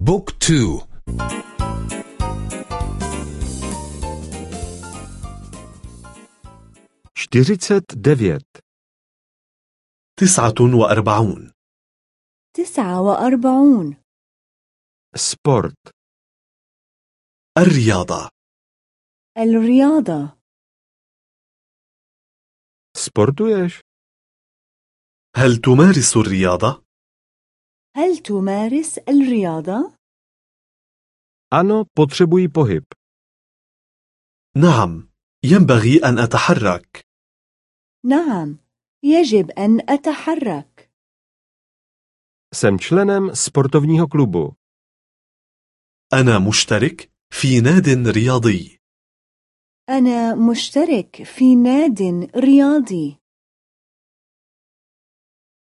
بوك تو. čtyřicet devět, تسعة وأربعون. تسعة وأربعون. sport, الرياضة. الرياضة. sportuješ? هل تمارس الرياضة؟ هل تمارس الرياضة؟ Ano, potřebuji pohyb. نعم ينبغي أن أتحرك نعم يجب أن أتحرك Jsem členem sportovního klubu. أنا مشترك في ناد رياضي أنا مشترك في ناد رياضي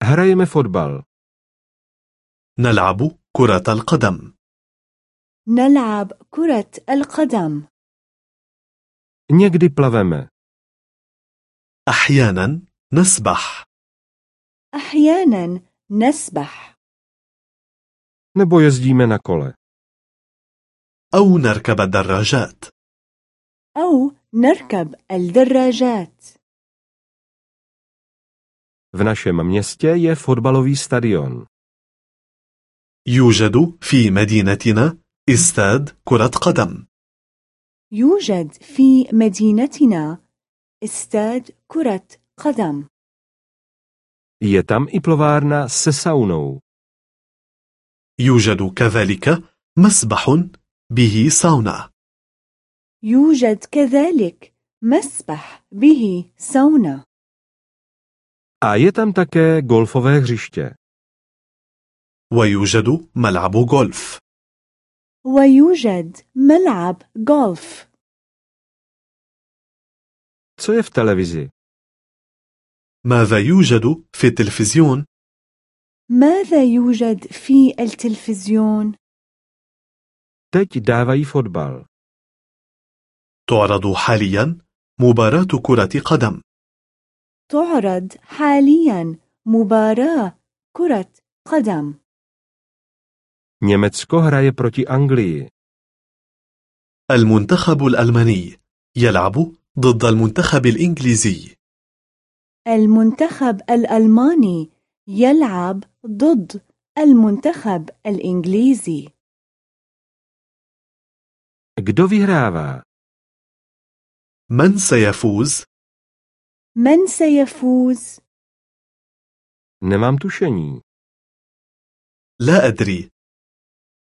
Hrajeme fotbal. نلعب كرة القدم نلعب كرة القدم Někdy plaveme. أحيانا نسبح أحيانا نسبح Nebo jezdíme na kole. أو نركب الدراجات أو نركب الدراجات V našem městě je fotbalový stadion. يوجد في مدينتنا استاد كرة قدم يوجد في مدينتنا استاد كرة قدم Je tam i plovárna se saunou. يوجد كذلك مسبح به ساونا يوجد كذلك مسبح به سونا A je tam také golfové hřiště. ويوجد ملعب غولف ويوجد ملعب غولف Co je v televizi? ماذا يوجد في التلفزيون؟ ماذا يوجد في التلفزيون؟ Teď dávají fotbal. تعرض حاليا مباراة كرة قدم تعرض حاليا مباراة كرة قدم Německo hraje proti Anglii. المنتخب الألماني يلعب ضد المنتخب الإنجليزي المنتخب الألماني يلعب ضد المنتخب الإنجليزي Kdo vyhrává? من سيفوز؟ من سيفوز؟ Nemám tušení. لا أدري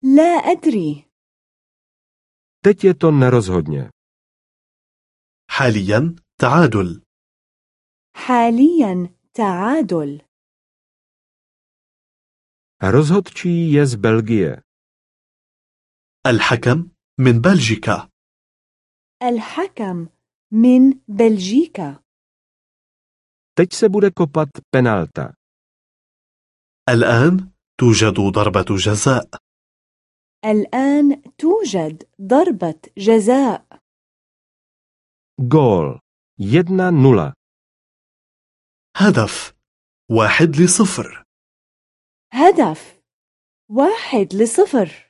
لا أدري Teď je to nerozhodně. حاليا تعادل حاليا تعادل Rozhodčí je z Belgie. الحكم من بلجيكا الحكم من بلجيكا Teď se bude kopat penalta. الآن توجد ضربة جزاء الآن توجد ضربة جزاء Gól. 1-0. هدف واحد لصفر هدف واحد لصفر